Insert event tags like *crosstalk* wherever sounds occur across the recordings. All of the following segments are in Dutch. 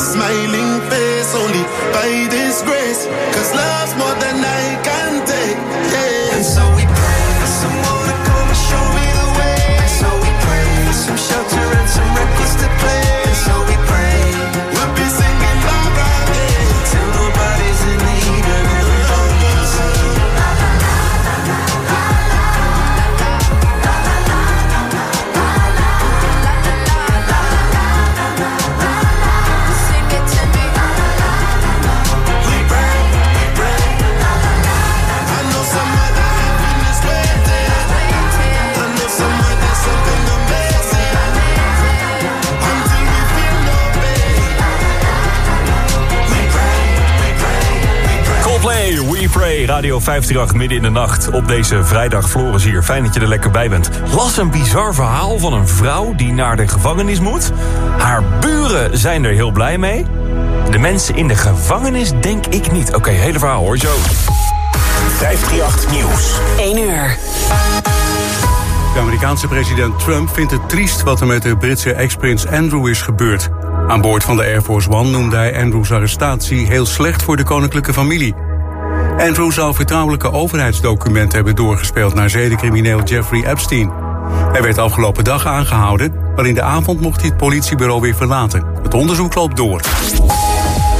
smiling face only by this grace. Cause love's more than I Radio 538 midden in de nacht. Op deze vrijdag, Floris hier. Fijn dat je er lekker bij bent. Las een bizar verhaal van een vrouw die naar de gevangenis moet. Haar buren zijn er heel blij mee. De mensen in de gevangenis denk ik niet. Oké, hele verhaal hoor je zo. 538 Nieuws. 1 uur. De Amerikaanse president Trump vindt het triest wat er met de Britse ex-prins Andrew is gebeurd. Aan boord van de Air Force One noemde hij Andrews arrestatie heel slecht voor de koninklijke familie. Andrew zou vertrouwelijke overheidsdocumenten hebben doorgespeeld naar zedencrimineel Jeffrey Epstein. Hij werd afgelopen dag aangehouden, maar in de avond mocht hij het politiebureau weer verlaten. Het onderzoek loopt door.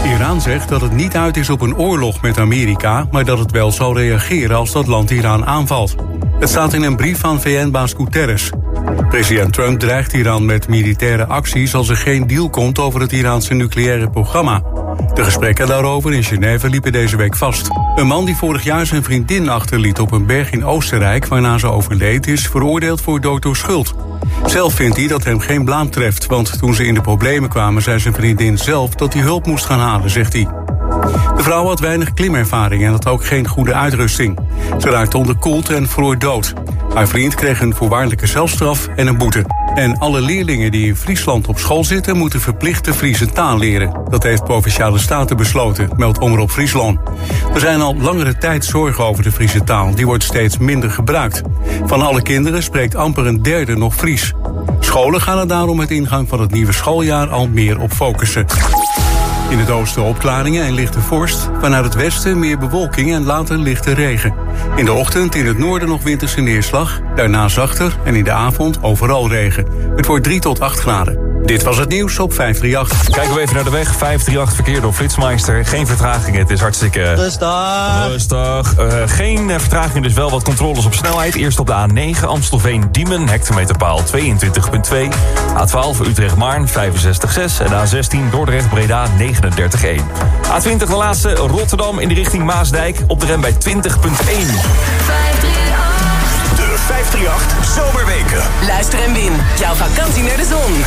Iran zegt dat het niet uit is op een oorlog met Amerika, maar dat het wel zal reageren als dat land Iran aanvalt. Het staat in een brief van VN-baas Guterres. President Trump dreigt Iran met militaire acties als er geen deal komt over het Iraanse nucleaire programma. De gesprekken daarover in Genève liepen deze week vast. Een man die vorig jaar zijn vriendin achterliet op een berg in Oostenrijk, waarna ze overleed, is veroordeeld voor dood door schuld. Zelf vindt hij dat hem geen blaam treft, want toen ze in de problemen kwamen, zei zijn vriendin zelf dat hij hulp moest gaan halen, zegt hij. De vrouw had weinig klimervaring en had ook geen goede uitrusting. Ze raakte onderkoeld en vroor dood. Haar vriend kreeg een voorwaardelijke zelfstraf en een boete. En alle leerlingen die in Friesland op school zitten... moeten verplicht de Friese taal leren. Dat heeft Provinciale Staten besloten, meldt Omroep Friesland. Er zijn al langere tijd zorgen over de Friese taal. Die wordt steeds minder gebruikt. Van alle kinderen spreekt amper een derde nog Fries. Scholen gaan er daarom met ingang van het nieuwe schooljaar al meer op focussen. In het oosten opklaringen en lichte vorst. Vanuit het westen meer bewolking en later lichte regen. In de ochtend in het noorden nog winterse neerslag. Daarna zachter en in de avond overal regen. Het wordt 3 tot 8 graden. Dit was het nieuws op 538. Kijken we even naar de weg. 538 verkeer door Flitsmeister. Geen vertragingen, het is hartstikke... Rustig. Rustig. Eh, geen eh, vertraging, dus wel wat controles op snelheid. Eerst op de A9 Amstelveen-Diemen, hectometerpaal 22.2. A12 Utrecht-Maarn 65.6. En A16 Dordrecht-Breda 39.1. A20 de laatste Rotterdam in de richting Maasdijk. Op de rem bij 20.1. 538. De 538 Zomerweken. Luister en win. Jouw vakantie naar de zon.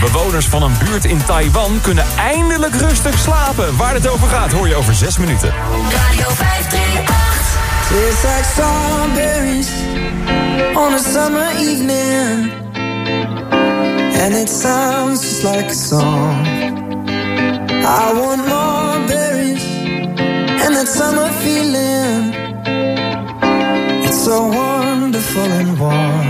Bewoners van een buurt in Taiwan kunnen eindelijk rustig slapen. Waar het over gaat, hoor je over 6 minuten. Radio 538. Tastes like strawberries on a summer evening. And it sounds just like a song. I want more that summer feeling. It's so wonderful and warm.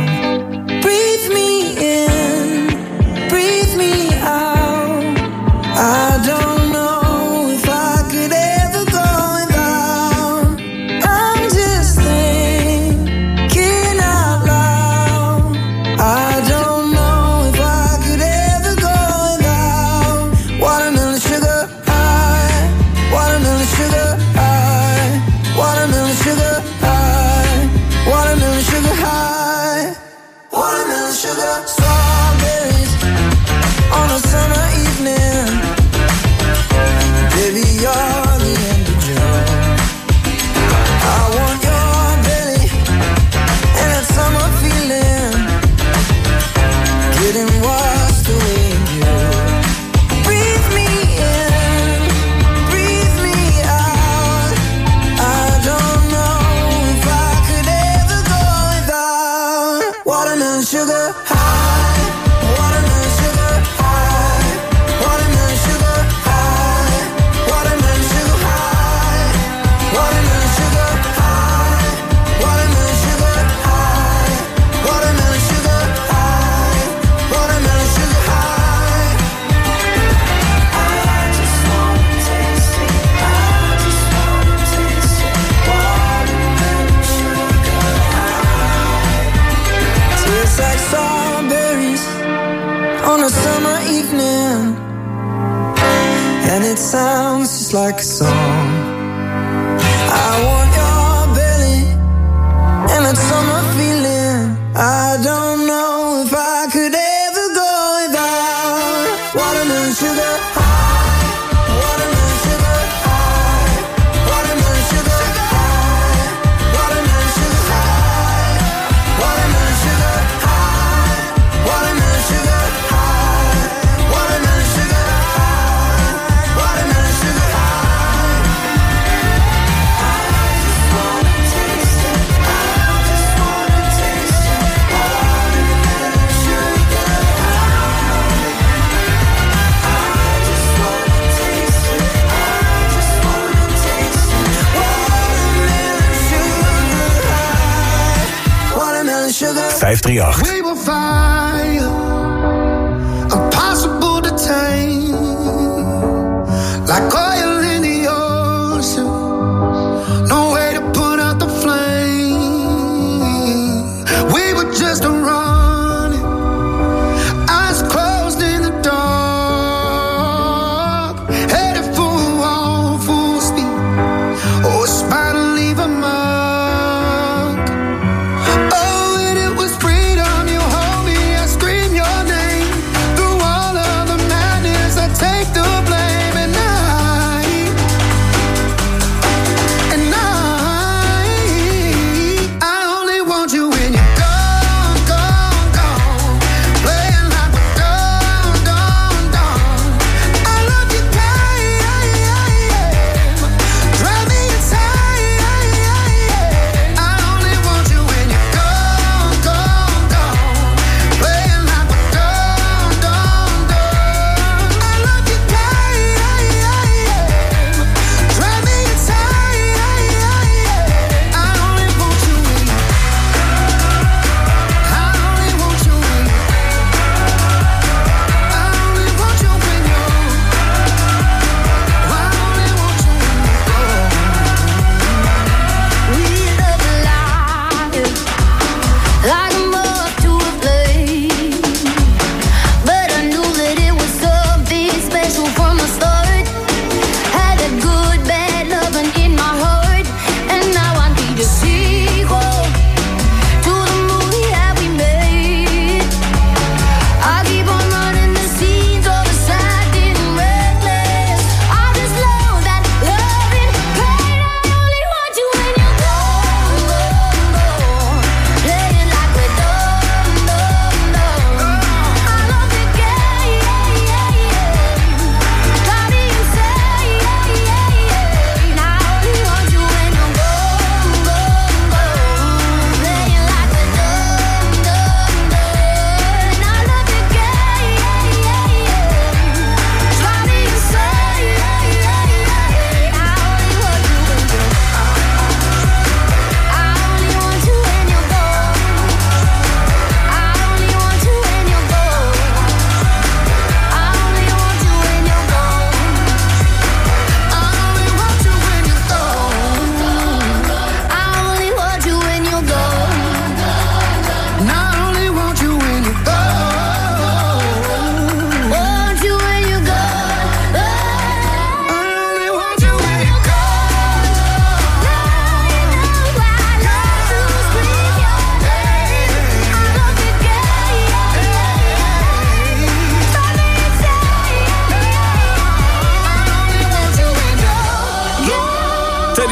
Sugar.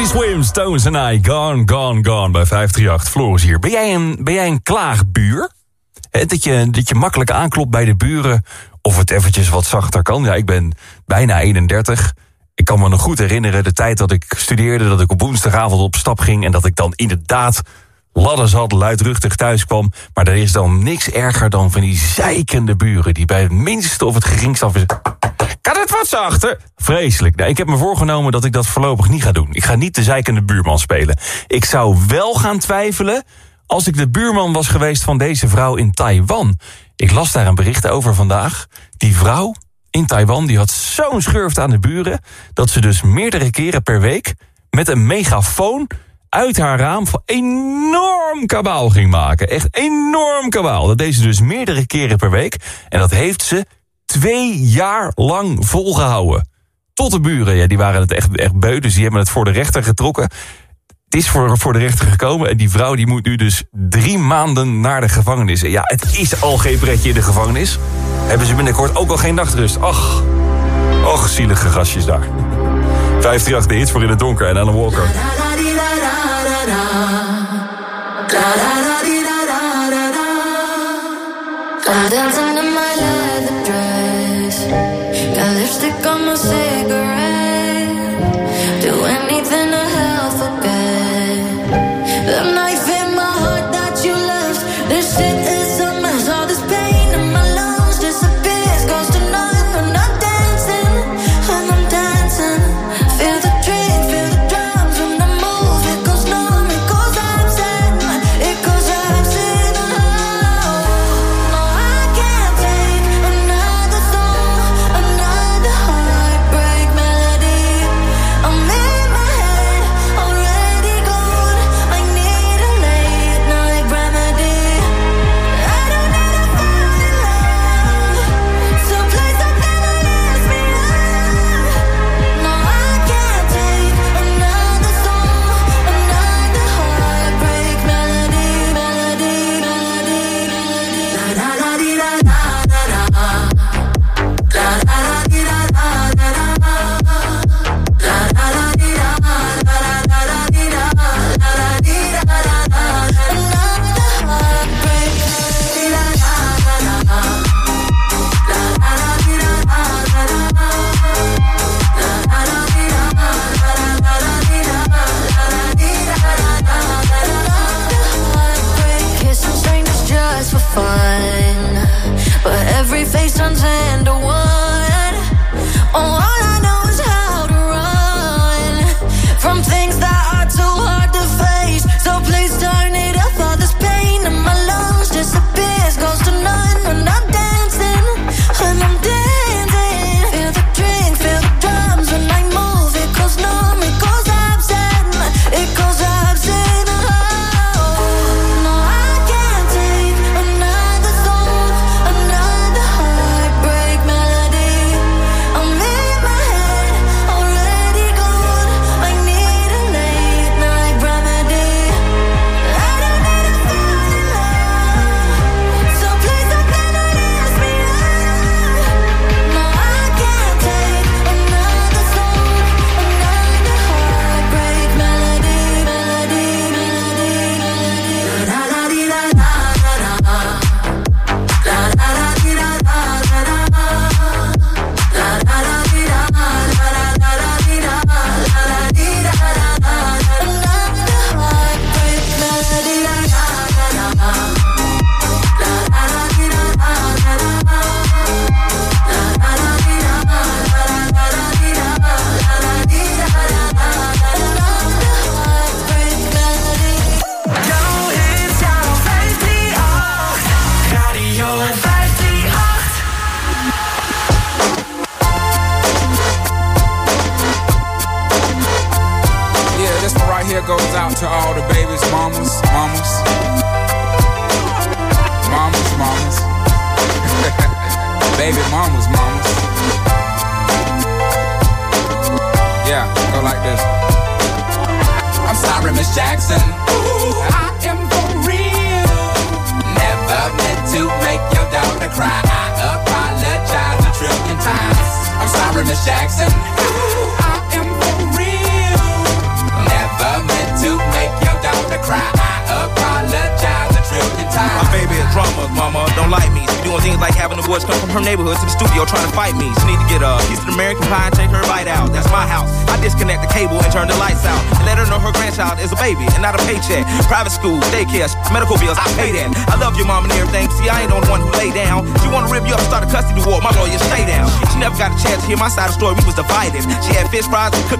Teddy Swims, Tones en I, Gone, Gone, Gone bij 538. Floris hier. Ben jij een, ben jij een klaagbuur? Dat, je, dat je makkelijk aanklopt bij de buren of het eventjes wat zachter kan. Ja, ik ben bijna 31. Ik kan me nog goed herinneren de tijd dat ik studeerde... dat ik op woensdagavond op stap ging... en dat ik dan inderdaad ladders had, luidruchtig thuis kwam. Maar er is dan niks erger dan van die zeikende buren... die bij het minste of het geringste af is... Kan het wat zachter? Vreselijk. Nou, ik heb me voorgenomen dat ik dat voorlopig niet ga doen. Ik ga niet de zeikende buurman spelen. Ik zou wel gaan twijfelen als ik de buurman was geweest van deze vrouw in Taiwan. Ik las daar een bericht over vandaag. Die vrouw in Taiwan die had zo'n schurft aan de buren... dat ze dus meerdere keren per week met een megafoon uit haar raam van enorm kabaal ging maken. Echt enorm kabaal. Dat deed ze dus meerdere keren per week. En dat heeft ze twee jaar lang volgehouden. Tot de buren, ja, die waren het echt, echt beu, dus die hebben het voor de rechter getrokken. Het is voor, voor de rechter gekomen en die vrouw die moet nu dus drie maanden naar de gevangenis. Ja, het is al geen pretje in de gevangenis. Hebben ze binnenkort ook al geen nachtrust. Ach, och, zielige gastjes daar. 538 de hits voor in het donker en Alan Walker.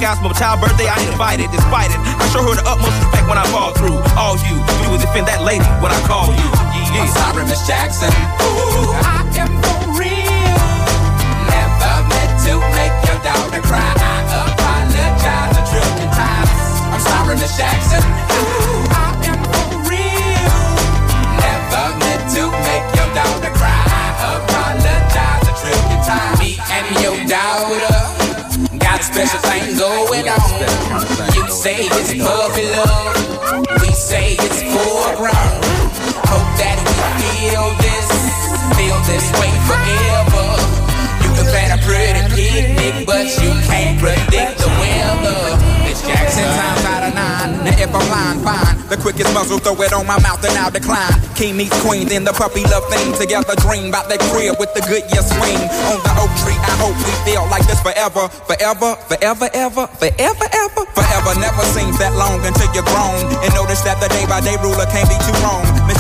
I got my child's birthday. I throw it on my mouth and I'll decline. King meets queen, then the puppy love thing. Together dream about that crib with the good year swing. On the oak tree, I hope we feel like this forever. Forever, forever, ever, forever, ever. Forever never seems that long until you're grown. And notice that the day by day ruler can't be too wrong.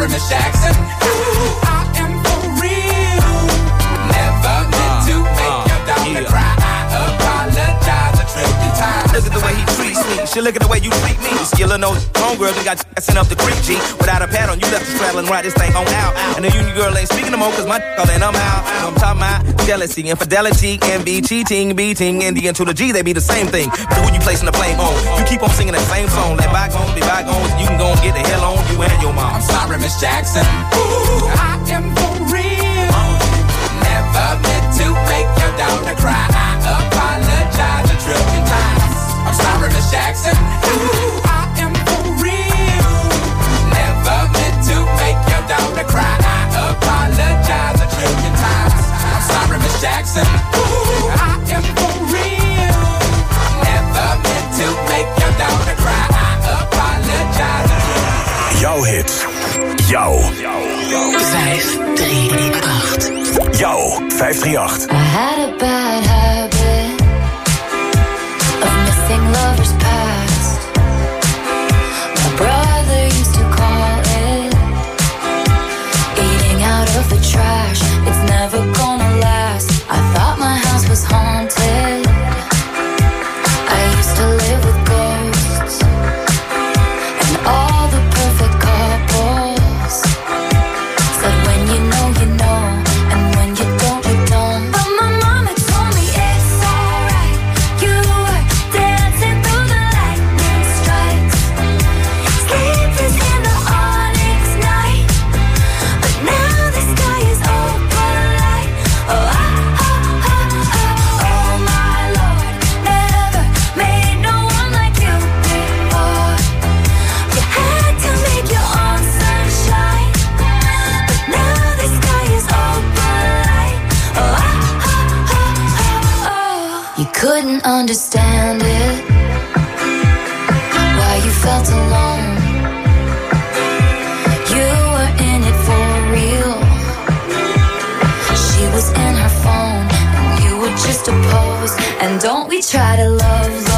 Sorry, Miss Jackson. Ooh, I am for real. Never meant to uh, make uh, your daughter cry. I apologize a trillion times. Look at the way he treats me. She look at the way you treat me. Skillin' no homegirl, we got sent up the creek, G. Without a pad on, you left us traveling right this thing on out. And the union girl ain't speaking no more, cause my all and I'm out. And I'm talking about jealousy, infidelity, envy, cheating, beating, and the to the G, they be the same thing. But who you placing the blame on? You keep on singing that same song. Let bygones be Miss Jackson. Ooh, I am Jouw. 538. Jouw 538. I had a bad habit of missing lovers don't we try to love?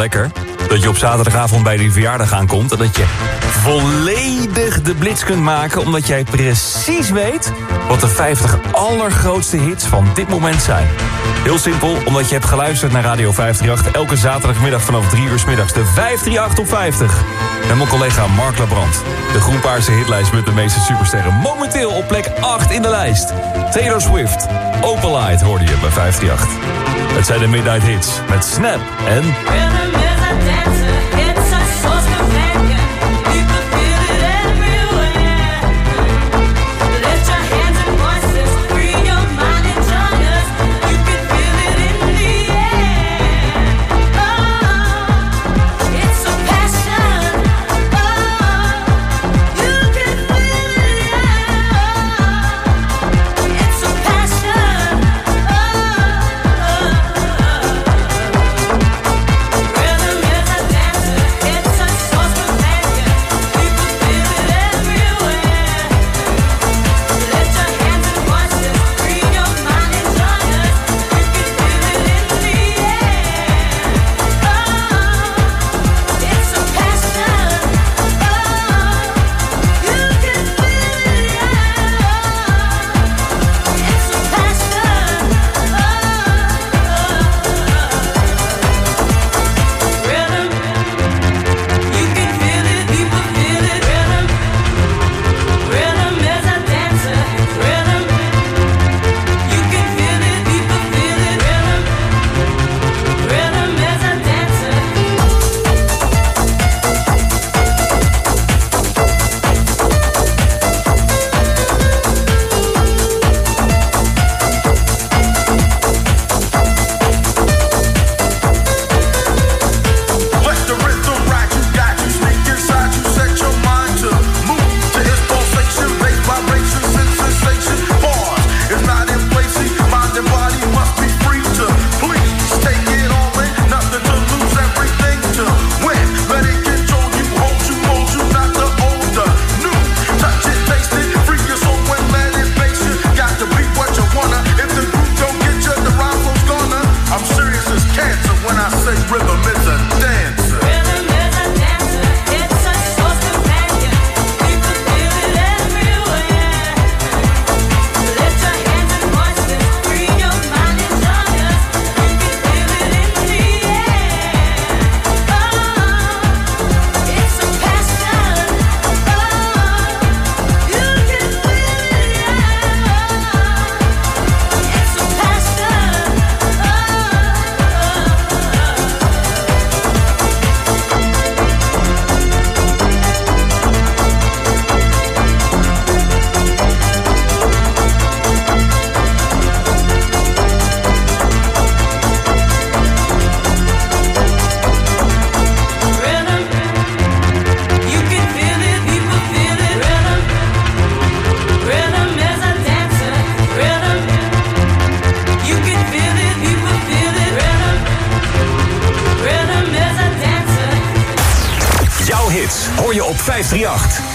lekker. Dat je op zaterdagavond bij die verjaardag aankomt... en dat je volledig de blitz kunt maken... omdat jij precies weet wat de 50 allergrootste hits van dit moment zijn. Heel simpel, omdat je hebt geluisterd naar Radio 538... elke zaterdagmiddag vanaf 3 uur s middags de 538 op 50. en mijn collega Mark Labrand. De groenpaarse hitlijst met de meeste supersterren. Momenteel op plek 8 in de lijst. Taylor Swift, Opalite hoorde je bij 538. Het zijn de Midnight Hits met Snap en...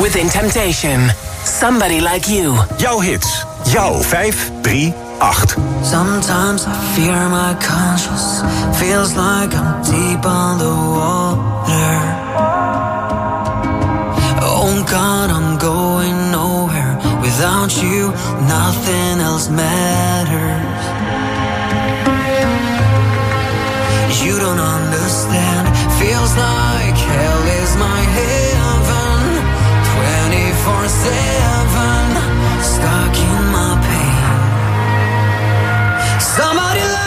Within Temptation. Somebody like you. Jouw hits. Jouw 5, 3, 8. Sometimes I fear my conscience. Feels like I'm deep underwater. Oh God, I'm going nowhere. Without you, nothing else matters. You don't understand. Somebody love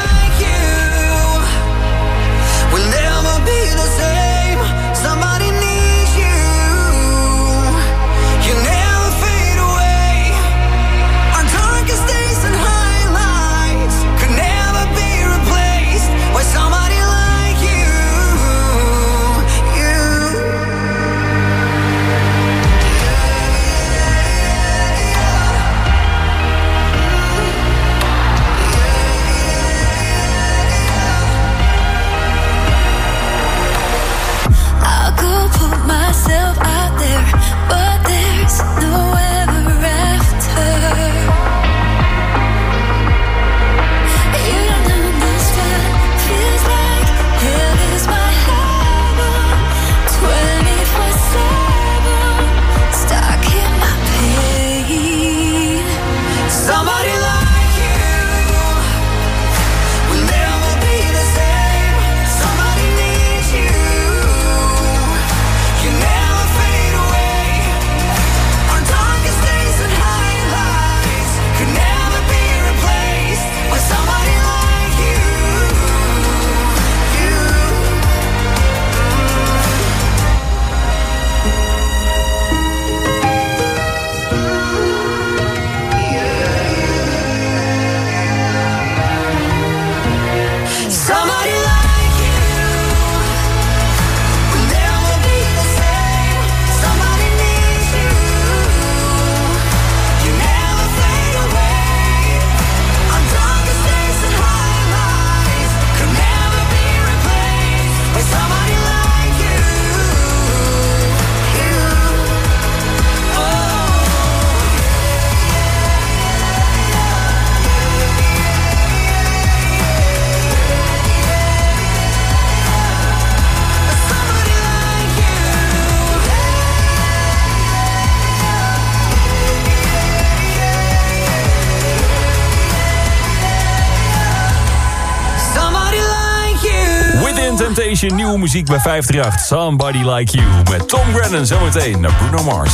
je nieuwe muziek bij 538. Somebody Like You. Met Tom Grennan zometeen naar Bruno Mars.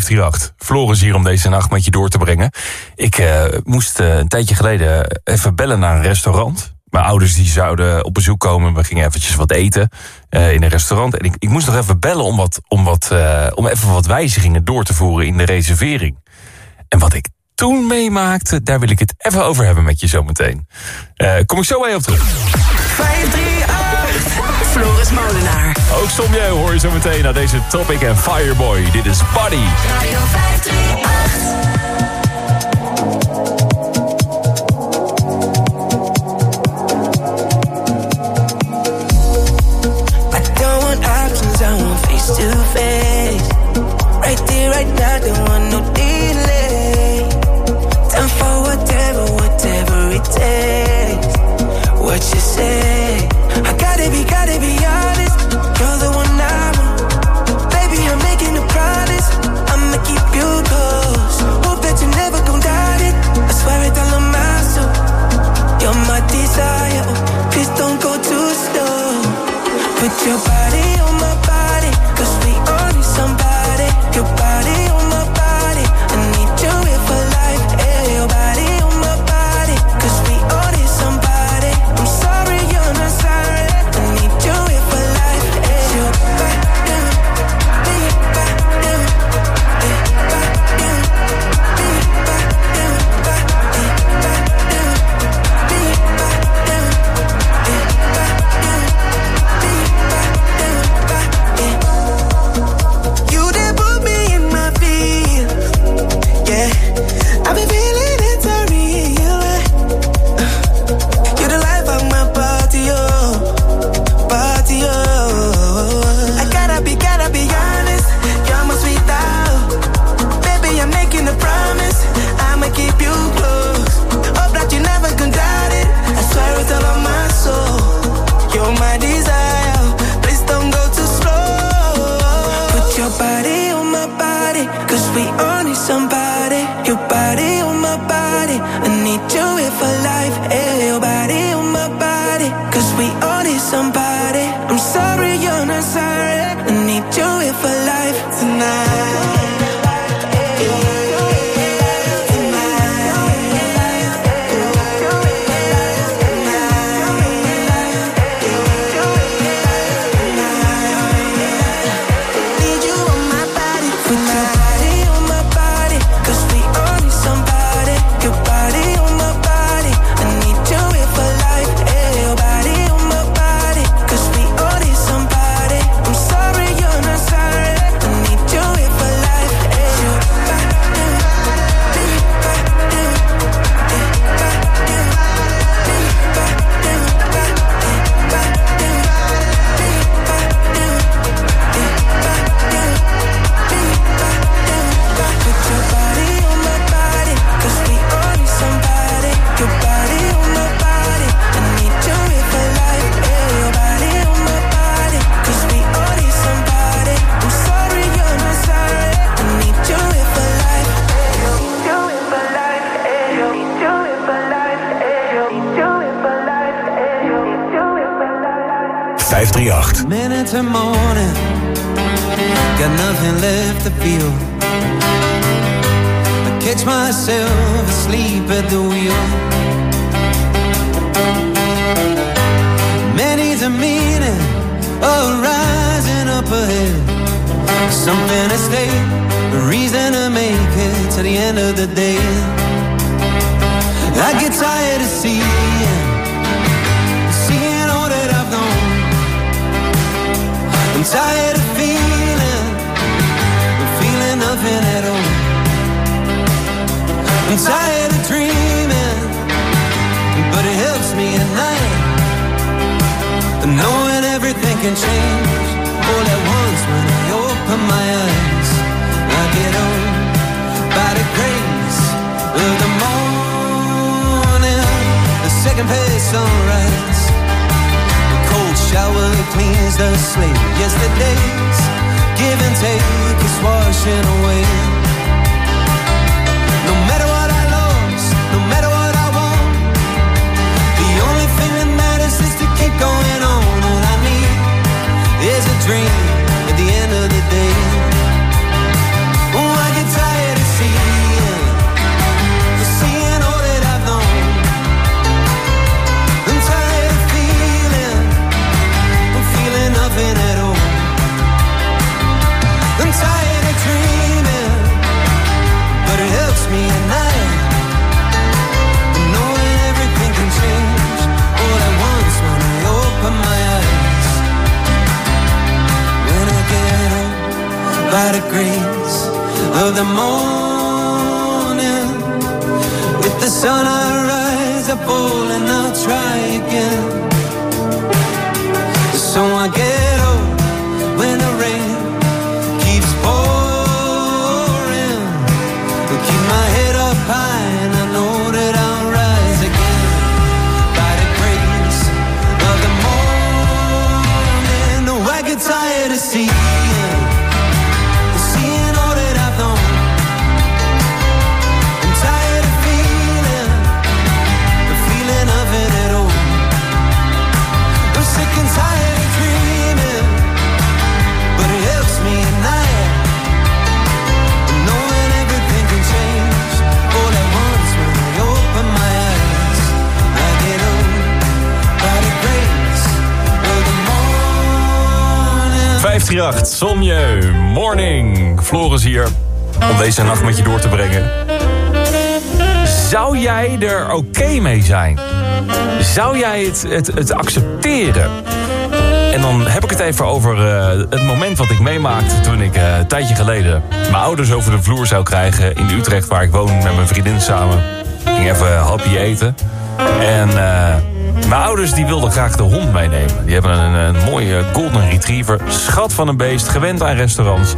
538. Floris hier om deze nacht met je door te brengen. Ik eh, moest eh, een tijdje geleden eh, even bellen naar een restaurant. Mijn ouders die zouden op bezoek komen. We gingen eventjes wat eten in een restaurant. En ik, ik, moest nog even bellen om, wat, om, wat, om even wat wijzigingen door te voeren in de reservering. En wat ik toen meemaakte, daar wil ik het even over hebben met je zometeen. kom ik zo bij je op terug. Floris Molenaar. Ook Somjeu hoor je zo meteen naar deze Topic en Fireboy. Dit is Buddy. want face to face. Right there, right now, don't want no delay. Time for whatever, whatever it takes. What you say? Baby, gotta be honest. You're the one I want. Baby, I'm making a promise. I'ma keep you close. Hope that you never gon' doubt it. I swear it all on my soul. You're my desire. Oh, please don't go too slow. Put your body oké mee zijn? Zou jij het, het, het accepteren? En dan heb ik het even over eh, het moment wat ik meemaakte... toen ik eh, een tijdje geleden mijn ouders over de vloer zou krijgen... in Utrecht, waar ik woon met mijn vriendin samen. Ik ging even hapje eten. En eh, mijn ouders die wilden graag de hond meenemen. Die hebben een, een mooie golden retriever. Schat van een beest, gewend aan restaurants.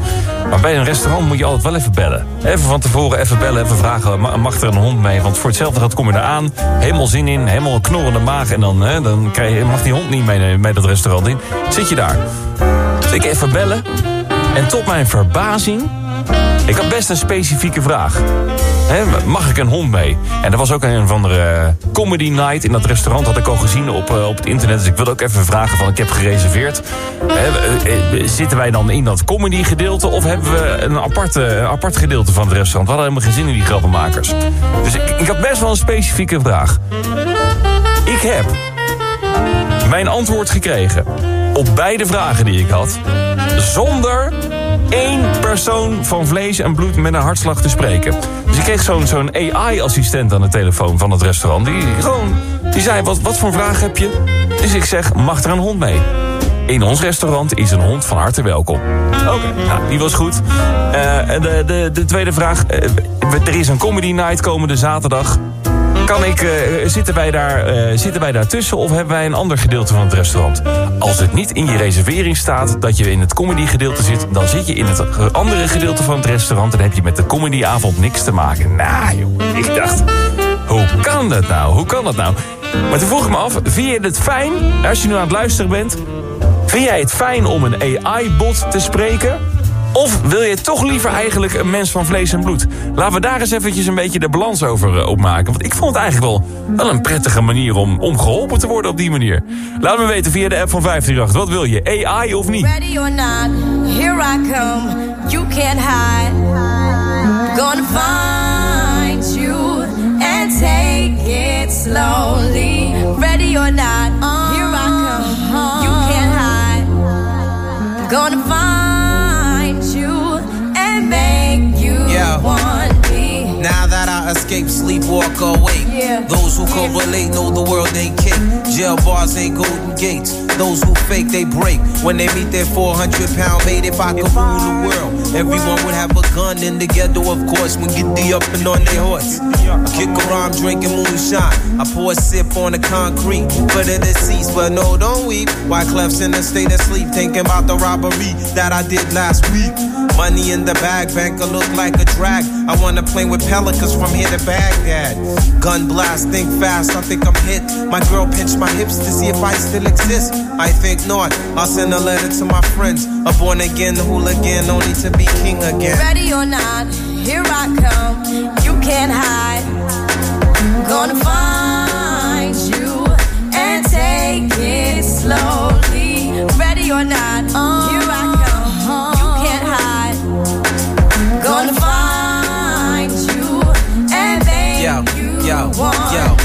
Maar bij een restaurant moet je altijd wel even bellen. Even van tevoren even bellen, even vragen... ma- mag er een hond mee? Want voor hetzelfde geld kom je eraan. Helemaal zin in, helemaal een knorrende maag. En dan, hè, dan krijg je, mag die hond niet mee, mee dat restaurant in. Zit je daar. Dus ik even bellen. En tot mijn verbazing... Ik had best een specifieke vraag. Mag ik een hond mee? En er was ook een of andere eh, comedy night in dat restaurant. Had ik al gezien op, eh, op het internet. Dus ik wilde ook even vragen van ik heb gereserveerd. Eh, zitten wij dan in dat comedy gedeelte? Of hebben we een apart, apart gedeelte van het restaurant? We hadden helemaal geen zin in die grappenmakers. Dus ik, ik had best wel een specifieke vraag. Ik heb mijn antwoord gekregen op beide vragen die ik had. Zonder één persoon van vlees en bloed met een hartslag te spreken. Dus ik kreeg zo'n zo'n AI-assistent aan de telefoon van het restaurant. Die, gewoon, die zei, wat, wat voor vraag heb je? Dus ik zeg, mag er een hond mee? In ons restaurant is een hond van harte welkom. Oké, nou, die was goed. En de, de, de tweede vraag. eh, er is een comedy night komende zaterdag. Kan ik, eh, zitten, wij daar, eh, zitten wij daar tussen of hebben wij een ander gedeelte van het restaurant? Als het niet in je reservering staat dat je in het comedy gedeelte zit... dan zit je in het andere gedeelte van het restaurant... en heb je met de comedyavond niks te maken. Nou joh, ik dacht, hoe kan dat nou? Hoe kan dat nou? Maar toen vroeg ik me af, vind je het fijn, als je nu aan het luisteren bent... vind jij het fijn om een AI-bot te spreken... Of wil je toch liever eigenlijk een mens van vlees en bloed? Laten we daar eens eventjes een beetje de balans over eh, opmaken. Want ik vond het eigenlijk wel, wel een prettige manier om, om geholpen te worden op die manier. Laat me weten via de app van 538. Wat wil je? AI of niet? Ready or not, here I come. You can't hide. Gonna find you and take it slowly. Ready or not, here I come. You can't hide. Find make you Yeah. want me. Now that I escape, sleep, walk awake. Yeah. Those who correlate know the world ain't cake. Jail bars ain't golden gates. Those who fake, they break. When they meet their 400 pound mate, if I could rule the world, everyone would have a gun in the ghetto, of course, when get the up and on their horse. Kick around drinking moonshine. I pour a sip on the concrete for the deceased, but no, don't weep. Why Clef's in a state of sleep, thinking about the robbery that I did last week. Money in the bag, banker look like a drag. I wanna play with pelicans from here to Baghdad. Gun blast, think fast, I think I'm hit. My girl pinched my hips to see if I still exist. I think not. I'll send a letter to my friends. A born again hooligan, only to be king again. Ready or not, here I come. You can't hide. Gonna find you and take it slowly. Ready or not, here I come. You can't hide. Gonna find you and make Yo, you yo, want yo.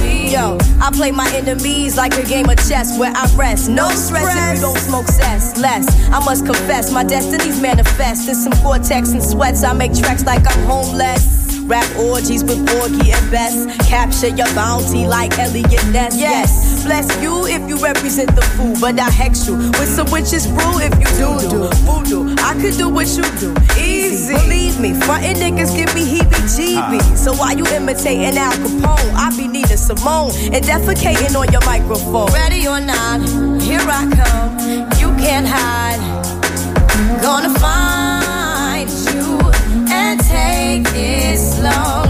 I play my enemies like a game of chess where I rest. No stress if you don't smoke cess. Less, I must confess, my destiny's manifest. There's some cortex and sweats. I make tracks like I'm homeless. Rap orgies with Borgie and Best. Capture your bounty like Elliot Ness. Yes. yes. Bless you if you represent the fool, but I hex you with some witches brew if you do do voodoo. I could do what you do, easy. Believe me, frontin' niggas give me heebie so why you imitating Al Capone? I be needing Simone and defecating on your microphone. Ready or not, here I come. You can't hide. Gonna find you and take it slow.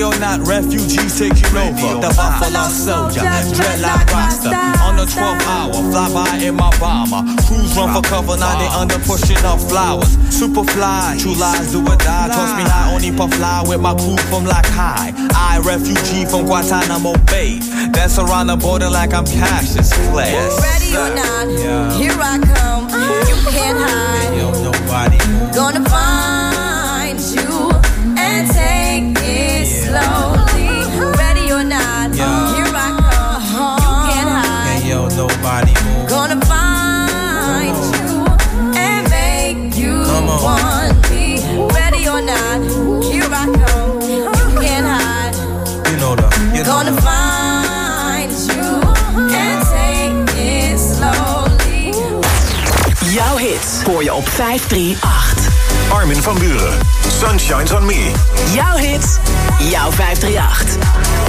Ready or not, refugees taking over. The Buffalo Soldier, dreadlock roster. On the 12th hour, fly by in my bomber. Crews run for cover, now they under pushing up flowers. Super fly, true lies do or die. Toss me high, only puff fly with my crew from like high. I, refugee from Guantanamo Bay. That's around the border like I'm Cassius Clay. Ready or not, here I come. op 538. Armin van Buren. Sunshines on me. Jouw hits. Jouw 538.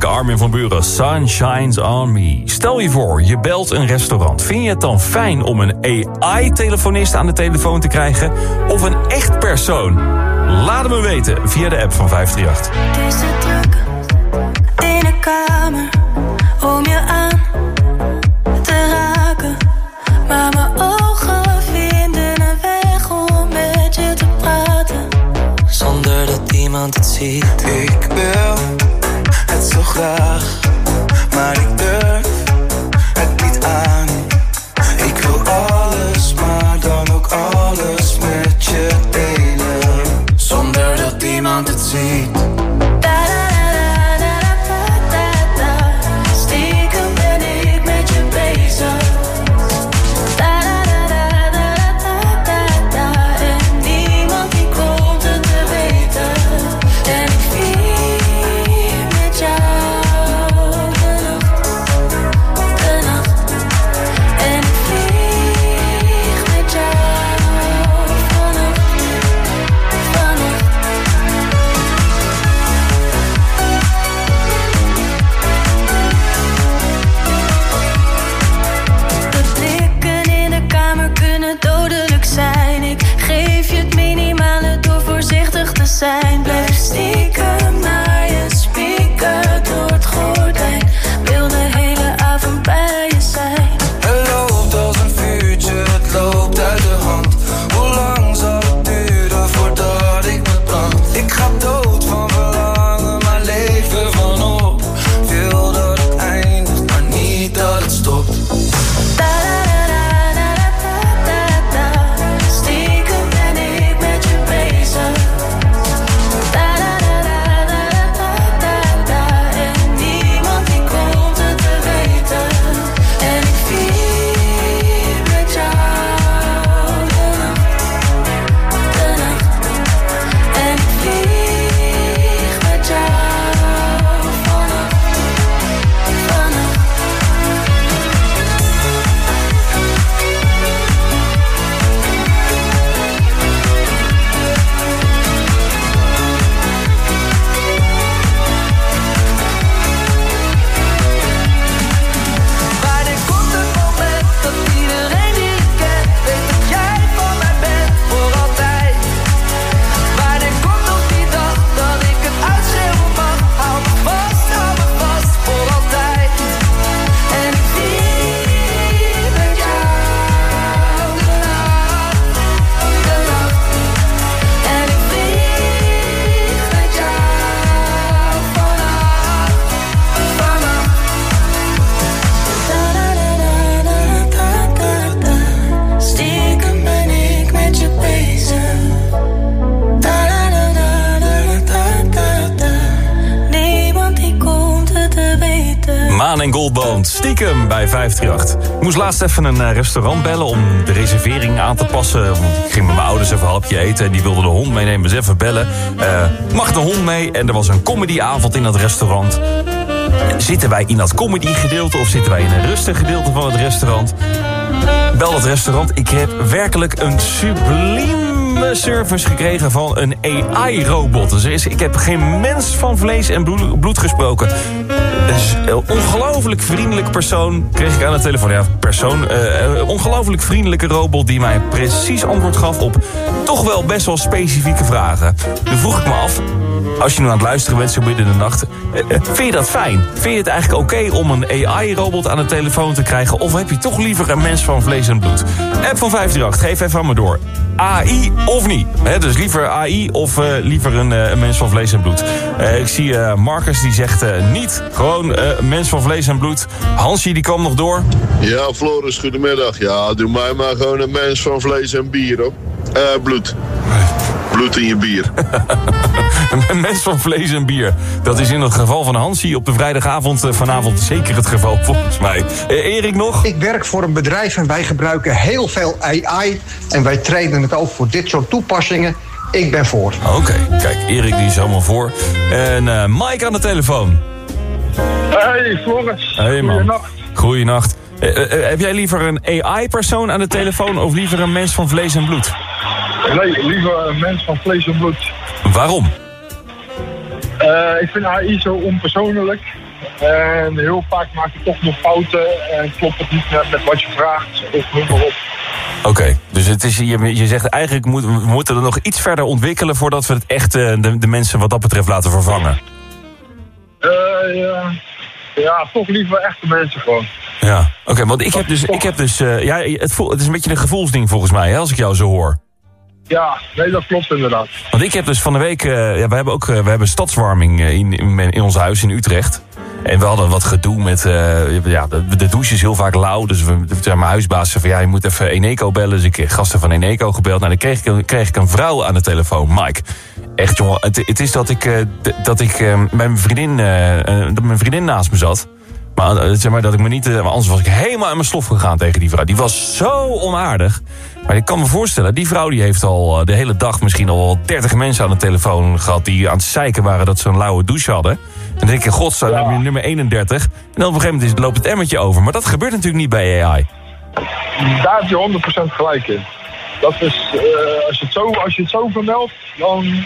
zieke Armin van Buren. Sun shines on me. Stel je voor, je belt een restaurant. Vind je het dan fijn om een AI-telefonist aan de telefoon te krijgen? Of een echt persoon? Laat me weten via de app van 538. Het is een druk in de kamer om je aan te raken. Maar mijn ogen vinden een weg om met je te praten. Zonder dat iemand het ziet. Ik wil graag, stiekem bij 538. Ik moest laatst even een eh, restaurant bellen om de reservering aan te passen. Ik ging met mijn ouders even een hapje eten en die wilden de hond meenemen. Dus even bellen. Eh, mag de hond mee? En er was een comedyavond in dat restaurant. Zitten wij in dat comedy gedeelte of zitten wij in een rustig gedeelte van het restaurant? Bel het restaurant. Ik heb werkelijk een sublieme service gekregen van een AI-robot. Dus ik heb geen mens van vlees en bloed gesproken. Een ongelooflijk vriendelijk persoon kreeg ik aan de telefoon. Ja, persoon. eh, ongelooflijk vriendelijke robot die mij precies antwoord gaf op toch wel best wel specifieke vragen. Nu vroeg ik me af, als je nu aan het luisteren bent zo midden in de nacht... eh, eh, vind je dat fijn? Vind je het eigenlijk oké om een AI-robot aan de telefoon te krijgen... of heb je toch liever een mens van vlees en bloed? App van 538, geef even aan me door. AI of niet? Dus liever AI of eh, liever een, een mens van vlees en bloed? Ik zie Marcus die zegt niet, gewoon mens van vlees en bloed. Hansje die kwam nog door. Ja, Floris, goedemiddag. Ja, doe mij maar gewoon een mens van vlees en bier, hoor. Eh, bloed. Bloed in je bier. *laughs* Een mens van vlees en bier. Dat is in het geval van Hansie op de vrijdagavond eh, vanavond zeker het geval *laughs* volgens mij. Eh, Erik nog? Ik werk voor een bedrijf en wij gebruiken heel veel AI. En wij trainen het ook voor dit soort toepassingen. Ik ben voor. Oké, kijk, Erik die is helemaal voor. En eh, Mike aan de telefoon. Hey Floris, Hey man. goeienacht. Goeienacht. Heb jij liever een AI-persoon aan de telefoon of liever een mens van vlees en bloed? Nee, liever een mens van vlees en bloed. Waarom? Eh, ik vind AI zo onpersoonlijk. En heel vaak maak je toch nog fouten en klopt het niet met, wat je vraagt of noem maar op. Oké, dus het is, je, je zegt eigenlijk moet, we moeten er nog iets verder ontwikkelen... voordat we het echt de, de mensen wat dat betreft laten vervangen. Eh, ja. ja, toch liever echte mensen gewoon. Ja, oké, want ik heb dus, ik heb dus eh, ja, het, voel, het is een beetje een gevoelsding volgens mij, hè, als ik jou zo hoor. Ja, nee, dat klopt inderdaad. Want ik heb dus van de week, eh, ja, we hebben ook eh, we hebben stadswarming eh, in, in, ons huis in Utrecht. En we hadden wat gedoe met, ja, de, de douche is heel vaak lauw. Dus we, mijn huisbaas zei van, ja, je moet even Eneco bellen. Dus ik heb gasten van Eneco gebeld. Nou, dan kreeg ik, kreeg ik een vrouw aan de telefoon, Mike. Echt, jongen, het, het is dat ik, dat ik mijn vriendin, dat mijn vriendin naast me zat. Maar zeg maar dat ik me niet. anders was ik helemaal in mijn slof gegaan tegen die vrouw. Die was zo onaardig. Maar ik kan me voorstellen, die vrouw die heeft al eh, de hele dag misschien al wel 30 mensen aan de telefoon gehad. die aan het zeiken waren dat ze een lauwe douche hadden. En dan denk je, god, staat nummer- nummer 31. En dan op een gegeven moment loopt het emmertje over. Maar dat gebeurt natuurlijk niet bij AI. Daar heb je 100% gelijk in. Dat is, eh, als, je het zo, als je het zo vermeldt, dan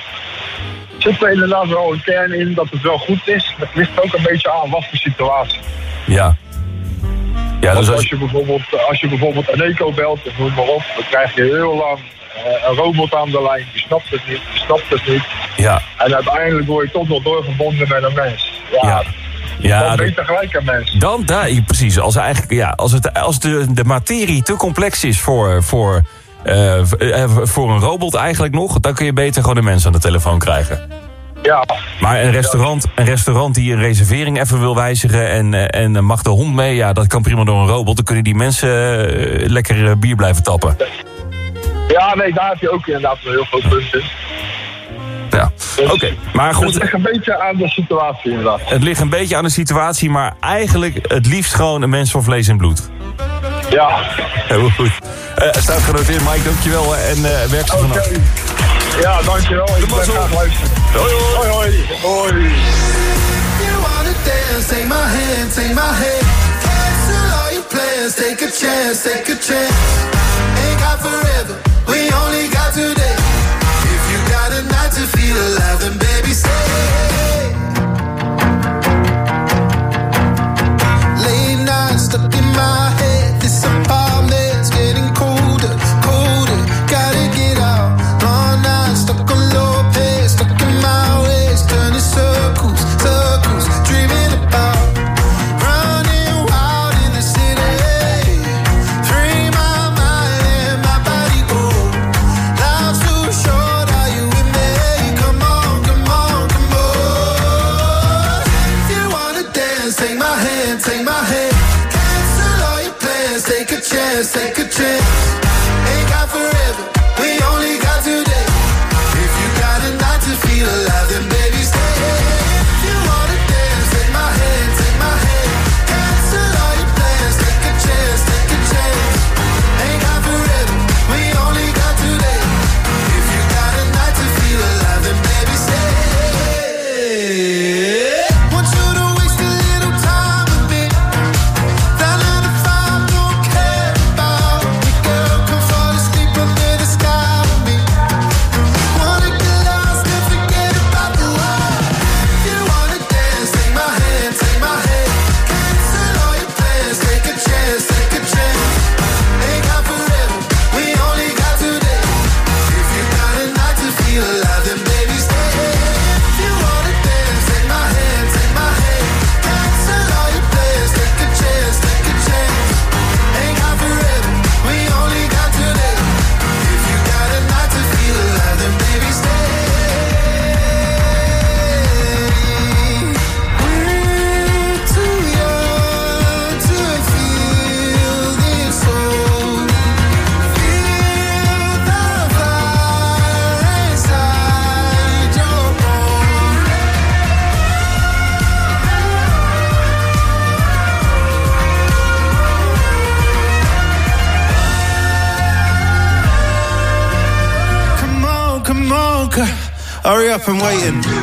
zit er inderdaad wel een kern in dat het wel goed is. Het ligt ook een beetje aan wat voor situatie. Ja. Ja, dus als als je bijvoorbeeld, als je bijvoorbeeld een eco belt, of noem maar op, dan krijg je heel lang eh, een robot aan de lijn. Die snapt het niet, die snapt het niet. Ja. En uiteindelijk word je toch nog doorverbonden met een mens. Ja, Ja, dan dat- beter gelijk een mens. Dan, daar, precies. Als, eigenlijk, ja, als, het, als de, de materie te complex is voor, voor, eh, eh, voor een robot eigenlijk nog... dan kun je beter gewoon een mens aan de telefoon krijgen. Ja. Maar een restaurant, een restaurant die een reservering even wil wijzigen... en, eh, en mag de hond mee, ja, dat kan prima door een robot. Dan kunnen die mensen eh, lekker eh, bier blijven tappen. Ja, nee, daar heb je ook inderdaad wel heel veel punten. Ja, oké. Maar goed, Het ligt een beetje aan de situatie inderdaad. het ligt een beetje aan de situatie... maar eigenlijk het liefst gewoon een mens van vlees en bloed. Ja. Heel goed. Staat genoteerd, Mike, dankjewel. En eh werk ze vanaf. Ja, dankjewel. Ik ben graag luisteren. Hoi, hoi. Hoi, hoi. You wanna dance, take my hand, take my hand. Cancel all your plans, take a chance, take a chance. Ain't got forever, we only got today. If you got a night to feel alive, then baby stay. Up, I'm waiting.